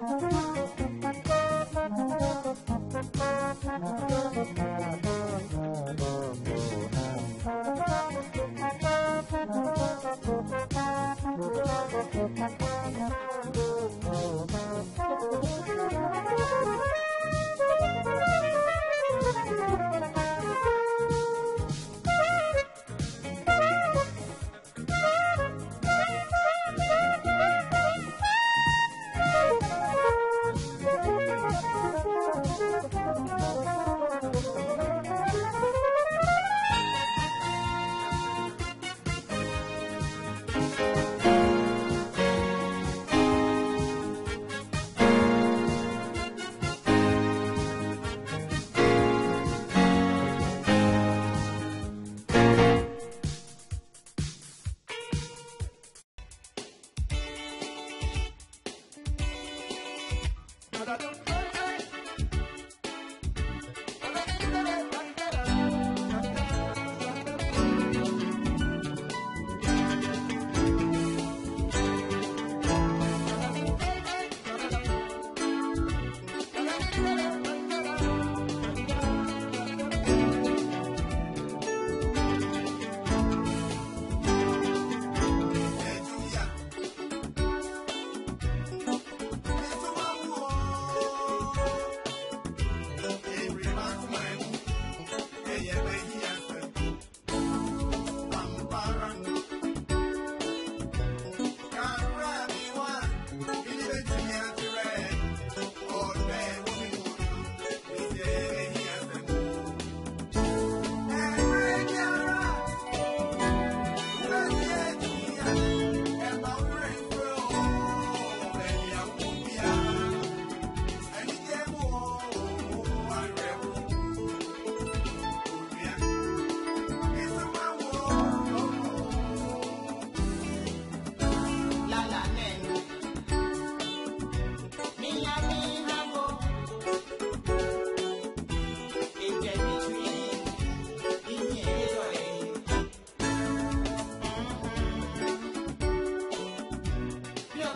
Bye.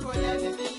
Chocolate